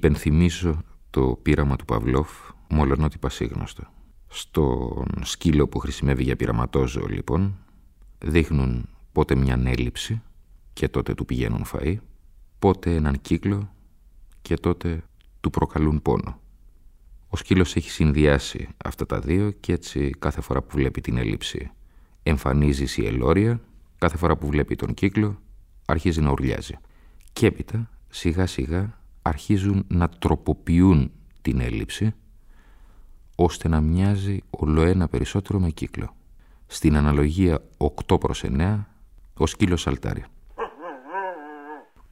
Υπενθυμίζω το πείραμα του Παυλόφ, μολονότι πασίγνωστο. Στον σκύλο που χρησιμεύει για πειραματόζωο, λοιπόν, δείχνουν πότε μια έλλειψη και τότε του πηγαίνουν φαΐ, πότε έναν κύκλο και τότε του προκαλούν πόνο. Ο σκύλος έχει συνδυάσει αυτά τα δύο και έτσι κάθε φορά που βλέπει την έλλειψη εμφανίζει η ελόρια, κάθε φορά που βλέπει τον κύκλο αρχίζει να ουρλιάζει. Και έπειτα σιγά σιγά αρχίζουν να τροποποιούν την έλλειψη ώστε να μοιάζει ολοένα περισσότερο με κύκλο. Στην αναλογία 8 προς 9 ο σκύλος σαλτάρει.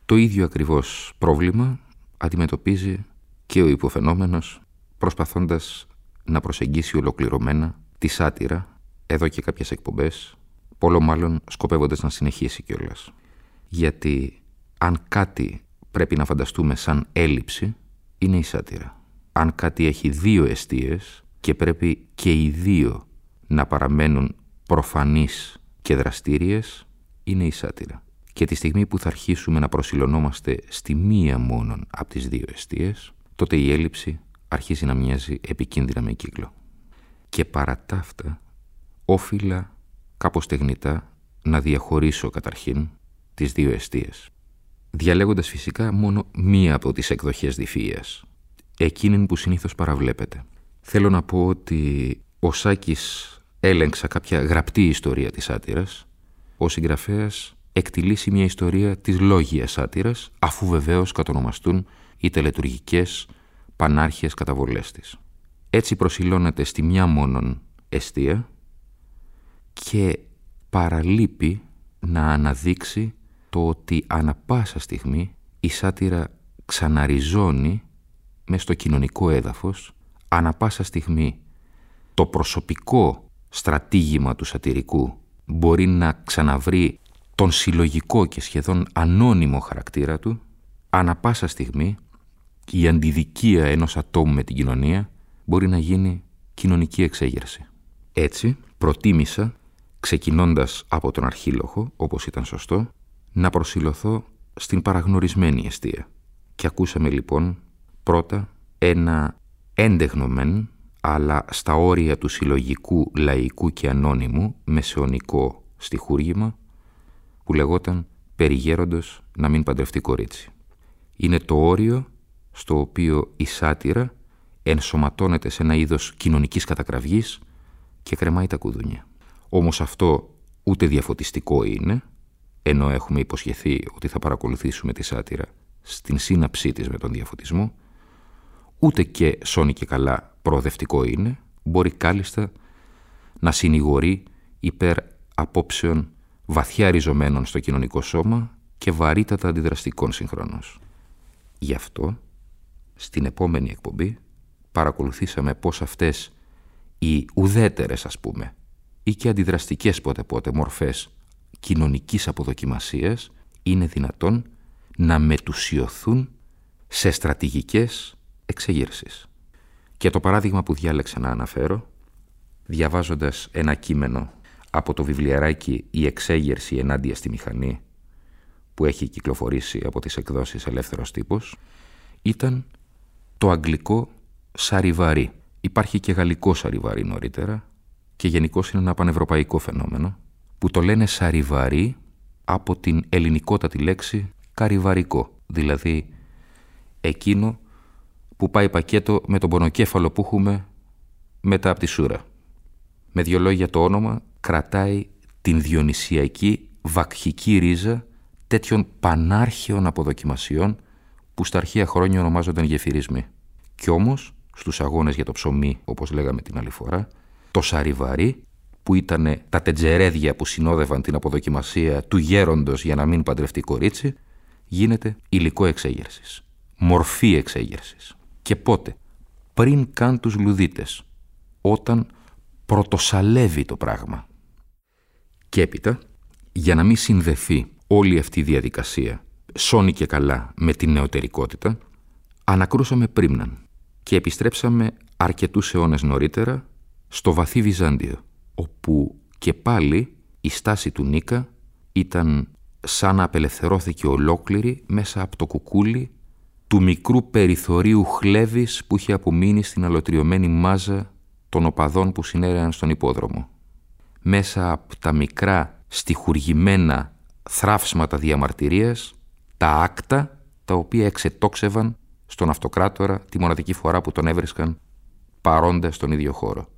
Το ίδιο ακριβώς πρόβλημα αντιμετωπίζει και ο υποφαινόμενος προσπαθώντας να προσεγγίσει ολοκληρωμένα τη σάτυρα εδώ και κάποιες εκπομπές πολλο μάλλον σκοπεύοντας να συνεχίσει κιόλας. Γιατί αν κάτι πρέπει να φανταστούμε σαν έλλειψη είναι η σάτυρα. Αν κάτι έχει δύο αιστείες και πρέπει και οι δύο να παραμένουν προφανείς και δραστήριες είναι η σάτυρα. Και τη στιγμή που θα αρχίσουμε να προσιλωνόμαστε στη μία μόνον από τις δύο αιστείες, τότε η έλλειψη αρχίζει να μοιάζει επικίνδυνα με κύκλο. Και παρά τα αυτά, όφιλα κάπως τεχνητά να διαχωρίσω καταρχήν τις δύο αιστείες διαλέγοντας φυσικά μόνο μία από τις εκδοχές διφύειας, εκείνη που συνήθως παραβλέπετε. Θέλω να πω ότι ο Σάκης έλεγξα κάποια γραπτή ιστορία της σάτυρας, ο συγγραφέας εκτιλήσει μια ιστορία της λόγιας σάτυρας, αφού βεβαίως κατονομαστούν οι τελετουργικές πανάρχιες καταβολές της. Έτσι προσιλώνεται στη μια μόνον αιστεία και παραλείπει να αναδείξει το ότι ανα πάσα στιγμή η σάτυρα ξαναριζώνει μες στο κοινωνικό έδαφος, ανα πάσα στιγμή το προσωπικό στρατήγημα του σατυρικού μπορεί να ξαναβρει τον συλλογικό και σχεδόν ανώνυμο χαρακτήρα του, ανα πάσα στιγμή η αντιδικία ενός ατόμου με την κοινωνία μπορεί να γίνει κοινωνική εξέγερση. Έτσι, προτίμησα, ξεκινώντας από τον αρχήλοχο, όπως ήταν σωστό, να προσιλωθώ στην παραγνωρισμένη αιστεία. Και ακούσαμε λοιπόν πρώτα ένα έντεγνο μεν, αλλά στα όρια του συλλογικού, λαϊκού και ανώνυμου μεσαιωνικό στιχούργημα που λεγόταν «Περιγέροντος να μην παντρευτεί κορίτσι». Είναι το όριο στο οποίο η σάτυρα ενσωματώνεται σε ένα είδος κοινωνικής κατακραυγής και κρεμάει τα κουδούνια. Όμως αυτό ούτε διαφωτιστικό είναι, ενώ έχουμε υποσχεθεί ότι θα παρακολουθήσουμε τη σάτυρα στην σύναψή της με τον διαφωτισμό, ούτε και σώνει και καλά προοδευτικό είναι, μπορεί κάλλιστα να συνηγορεί υπέρ απόψεων βαθιά ριζωμένων στο κοινωνικό σώμα και βαρύτατα αντιδραστικών συγχρόνως. Γι' αυτό, στην επόμενη εκπομπή, παρακολουθήσαμε πώς αυτές οι ουδέτερες, ας πούμε, ή και αντιδραστικές πότε πότε μορφές κοινωνικής αποδοκιμασίας είναι δυνατόν να μετουσιωθούν σε στρατηγικές εξεγέρσεις. Και το παράδειγμα που διάλεξα να αναφέρω, διαβάζοντας ένα κείμενο από το βιβλιαράκι «Η εξέγερση ενάντια στη μηχανή» που έχει κυκλοφορήσει από τις εκδόσεις Ελεύθερος Τύπος, ήταν το αγγλικό «σαριβαρί». Υπάρχει και γαλλικό σαριβαρί νωρίτερα και γενικώς είναι ένα πανευρωπαϊκό φαινόμενο που το λένε σαριβαρί από την ελληνικότατη λέξη καριβαρικό, δηλαδή εκείνο που πάει πακέτο με τον πονοκέφαλο που έχουμε μετά από τη σούρα. Με δυο λόγια το όνομα κρατάει την διονυσιακή βακχική ρίζα τέτοιων πανάρχαιων αποδοκιμασιών που στα αρχαία χρόνια ονομάζονταν γεφυρισμοί. Κι όμως, στους αγώνες για το ψωμί, όπως λέγαμε την άλλη φορά, το σαριβαρί, που ήταν τα τετζερέδια που συνόδευαν την αποδοκιμασία του γέροντος για να μην παντρευτεί κορίτσι, γίνεται υλικό εξέγερσης, μορφή εξέγερσης. Και πότε, πριν καν τους λουδίτες, όταν πρωτοσαλεύει το πράγμα. Και έπειτα, για να μην συνδεθεί όλη αυτή η διαδικασία σώνει και καλά με την νεωτερικότητα, ανακρούσαμε πρίμναν και επιστρέψαμε αρκετούς αιώνες νωρίτερα στο βαθύ Βυζάντιο, όπου και πάλι η στάση του Νίκα ήταν σαν να απελευθερώθηκε ολόκληρη μέσα από το κουκούλι του μικρού περιθωρίου χλεύης που είχε απομείνει στην αλλοτριωμένη μάζα των οπαδών που συνέρεαν στον ιππόδρομο. Μέσα από τα μικρά στιχουργημένα θραύσματα διαμαρτυρίας, τα άκτα τα οποία εξετόξευαν στον αυτοκράτορα τη μοναδική φορά που τον έβρισκαν παρόντα στον ίδιο χώρο.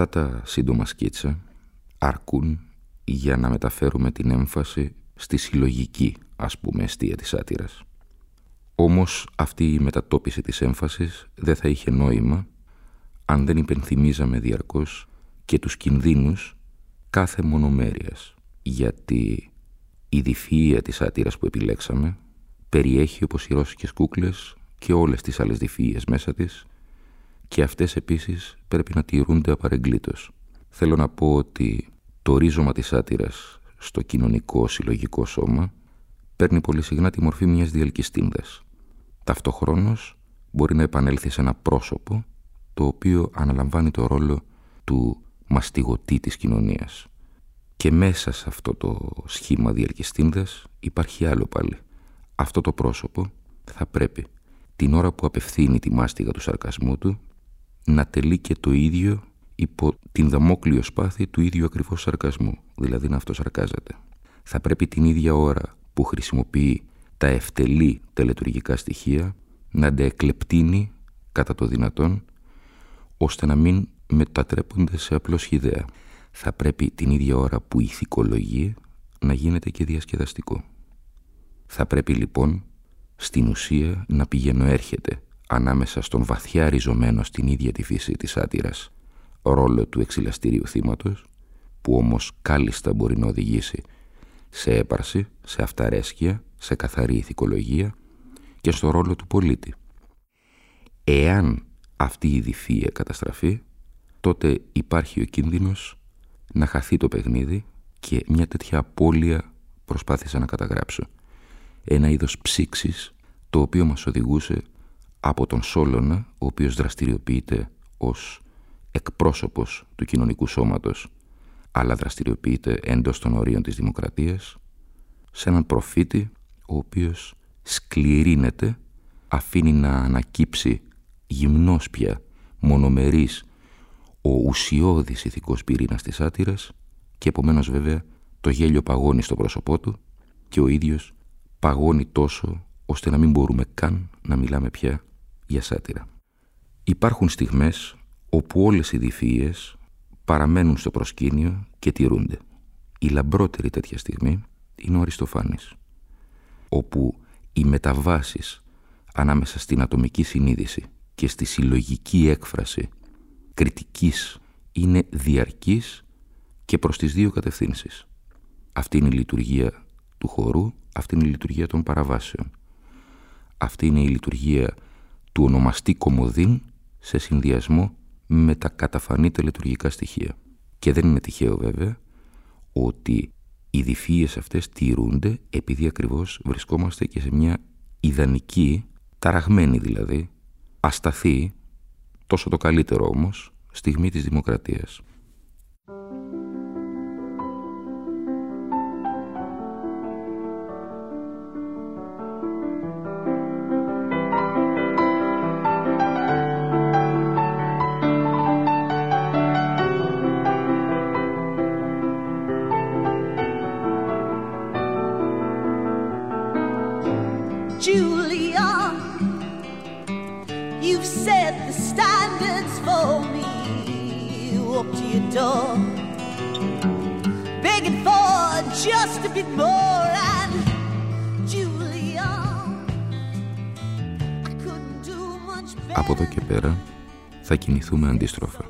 Αυτά τα σύντομα σκίτσα αρκούν για να μεταφέρουμε την έμφαση στη συλλογική, ας πούμε, αιστεία της σάτυρας. Όμως αυτή η μετατόπιση της έμφασης δεν θα είχε νόημα αν δεν υπενθυμίζαμε διαρκώς και τους κινδύνους κάθε μονομέρειας, γιατί η διφυΐα της σάτυρας που επιλέξαμε περιέχει όπως οι ρώσικες κούκλες και όλες τις άλλες διφυΐες μέσα της και αυτές επίσης πρέπει να τηρούνται απαρεγκλήτως. Θέλω να πω ότι το ρίζωμα της σάτυρας στο κοινωνικό συλλογικό σώμα παίρνει πολύ συχνά τη μορφή μιας διελκυστίνδας. Ταυτοχρόνως μπορεί να επανέλθει σε ένα πρόσωπο το οποίο αναλαμβάνει το ρόλο του μαστιγωτή της κοινωνίας. Και μέσα σε αυτό το σχήμα διελκυστίνδας υπάρχει άλλο πάλι. Αυτό το πρόσωπο θα πρέπει την ώρα που απευθύνει τη μάστιγα του σαρκασμού του να τελεί και το ίδιο υπό την δαμόκλειο σπάθη του ίδιου ακριβώς σαρκασμού, δηλαδή να αυτοσαρκάζεται. Θα πρέπει την ίδια ώρα που χρησιμοποιεί τα ευτελή τελετουργικά στοιχεία να αντεεκλεπτύνει κατά το δυνατόν ώστε να μην μετατρέπονται σε απλό σχηδέα. Θα πρέπει την ίδια ώρα που ηθικολογεί να γίνεται και διασκεδαστικό. Θα πρέπει λοιπόν στην ουσία να πηγαίνω έρχεται ανάμεσα στον βαθιά ριζωμένο στην ίδια τη φύση της άτυρας ρόλο του εξυλαστήριου θύματος, που όμως κάλλιστα μπορεί να οδηγήσει σε έπαρση, σε αυταρέσκεια, σε καθαρή ηθικολογία και στο ρόλο του πολίτη. Εάν αυτή η διφύεια καταστραφεί, τότε υπάρχει ο κίνδυνος να χαθεί το παιχνίδι και μια τέτοια απώλεια προσπάθησα να καταγράψω. Ένα είδος ψήξης το οποίο μας οδηγούσε από τον Σόλωνα, ο οποίος δραστηριοποιείται ως εκπρόσωπος του κοινωνικού σώματος, αλλά δραστηριοποιείται εντός των ορίων της δημοκρατίας, σε έναν προφήτη, ο οποίος σκληρύνεται, αφήνει να ανακύψει γυμνός πια, μονομερής, ο ουσιώδης ηθικός πυρήνας της σάτυρας και επομένως βέβαια το γέλιο παγώνει στο πρόσωπό του και ο ίδιος παγώνει τόσο ώστε να μην μπορούμε καν να μιλάμε πια για σάτυρα. Υπάρχουν στιγμές όπου όλες οι διφύειες παραμένουν στο προσκήνιο και τηρούνται. Η λαμπρότερη τέτοια στιγμή είναι ο Αριστοφάνης, όπου οι μεταβάσεις ανάμεσα στην ατομική συνείδηση και στη συλλογική έκφραση κριτικής είναι διαρκής και προς τις δύο κατευθύνσεις. Αυτή είναι η λειτουργία του χορού, αυτή είναι η λειτουργία των παραβάσεων. Αυτή είναι η λειτουργία του ονομαστή κομμωδίν σε συνδυασμό με τα καταφανή τελετουργικά στοιχεία. Και δεν είναι τυχαίο βέβαια ότι οι διφύες αυτές τηρούνται επειδή ακριβώς βρισκόμαστε και σε μια ιδανική, ταραγμένη δηλαδή, ασταθή, τόσο το καλύτερο όμως, στιγμή της δημοκρατίας. Από εδώ και πέρα θα κινηθούμε αντίστροφα.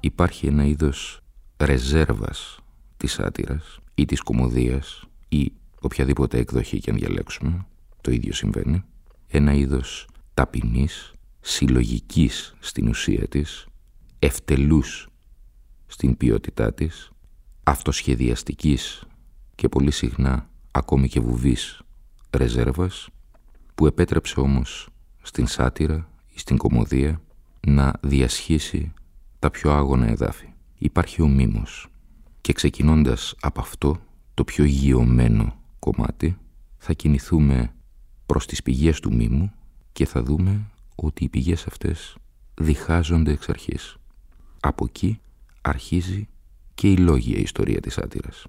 Υπάρχει ένα είδος ρεζέρβας της σάτυρας ή της κομμωδίας ή οποιαδήποτε εκδοχή και αν διαλέξουμε, το ίδιο συμβαίνει. Ένα είδος ταπεινής, συλλογικής στην ουσία της, ευτελούς στην ποιότητά της, αυτοσχεδιαστικής και πολύ συχνά ακόμη και βουβής ρεζέρβας, που επέτρεψε όμως στην σάτυρα ή στην κομμωδία να διασχίσει τα πιο άγωνα εδάφη. Υπάρχει ο μήμος και ξεκινώντας από αυτό το πιο γιωμένο κομμάτι θα κινηθούμε προς τις πηγές του μήμου και θα δούμε ότι οι πηγές αυτές διχάζονται εξ αρχής. Από εκεί αρχίζει και η λόγια ιστορία της άτυρας.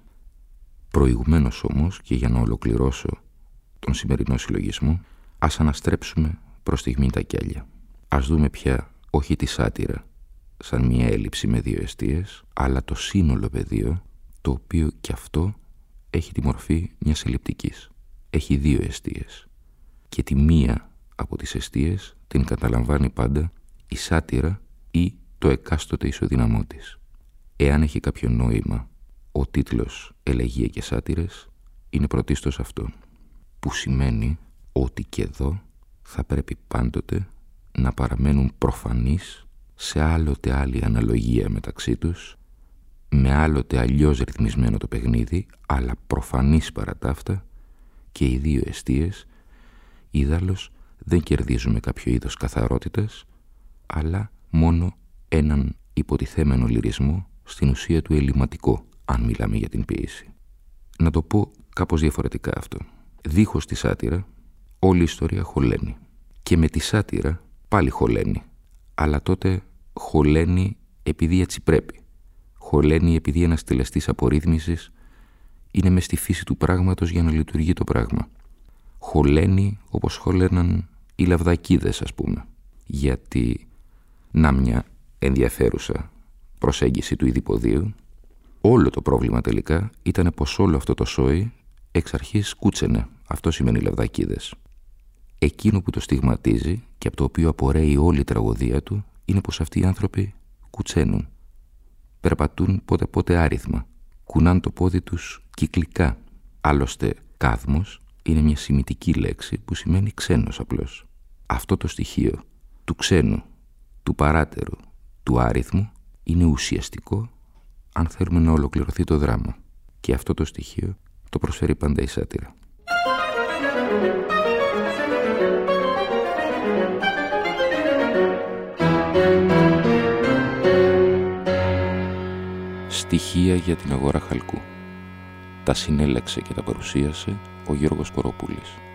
Προηγουμένως όμως και για να ολοκληρώσω τον σημερινό συλλογισμό ας αναστρέψουμε προς στιγμή τα κέλια. Ας δούμε πια όχι τη σάτυρα σαν μια έλλειψη με δύο αιστείες αλλά το σύνολο πεδίο το οποίο και αυτό έχει τη μορφή μιας ελλειπτικής. Έχει δύο αιστείες και τη μία από τις αιστείες την καταλαμβάνει πάντα η σάτυρα ή το εκάστοτε ισοδυναμό της. Εάν έχει κάποιο νόημα, ο τίτλος «Ελεγία και σάτυρες» είναι πρωτίστως αυτό, που σημαίνει ότι και εδώ θα πρέπει πάντοτε να παραμένουν προφανείς σε άλλοτε άλλη αναλογία μεταξύ τους, με άλλοτε αλλιώς ρυθμισμένο το παιχνίδι, αλλά προφανής παρά τα και οι δύο αιστείες, ιδάλλως δεν κερδίζουμε κάποιο είδος καθαρότητας, αλλά μόνο έναν υποτιθέμενο λυρισμό στην ουσία του ελληματικό, αν μιλάμε για την ποίηση. Να το πω κάπως διαφορετικά αυτό. Δίχως τη σάτυρα, όλη η ιστορία χωλαίνει. Και με τη σάτυρα πάλι χωλαίνει. Αλλά τότε χωλαίνει επειδή έτσι πρέπει. Χωλαίνει επειδή ένας τελεστής απορρίθμισης είναι μες στη φύση του πράγματος για να λειτουργεί το πράγμα. Χωλαίνει όπως χωλέναν οι λαβδακίδες ας πούμε. Γιατί να μια ενδιαφέρουσα προσέγγιση του ειδηποδίου, όλο το πρόβλημα τελικά ήταν πως όλο αυτό το σόι εξ αρχής κούτσενε. Αυτό σημαίνει λαβδακίδες. Εκείνο που το στιγματίζει και από το οποίο απορρέει όλη η τραγωδία του είναι πως αυτοί οι άνθρωποι κουτσένουν. Περπατούν πότε πότε άριθμα. Κουνάν το πόδι τους κυκλικά. Άλλωστε κάθμος είναι μια σημητική λέξη που σημαίνει ξένος απλώς. Αυτό το στοιχείο του ξένου, του παράτερου, του άριθμου είναι ουσιαστικό αν θέλουμε να ολοκληρωθεί το δράμα. Και αυτό το στοιχείο το προσφέρει πάντα η σάτυρα. Στοιχεία για την αγορά χαλκού. Τα συνέλεξε και τα παρουσίασε ο Γιώργος Κοροπούλης.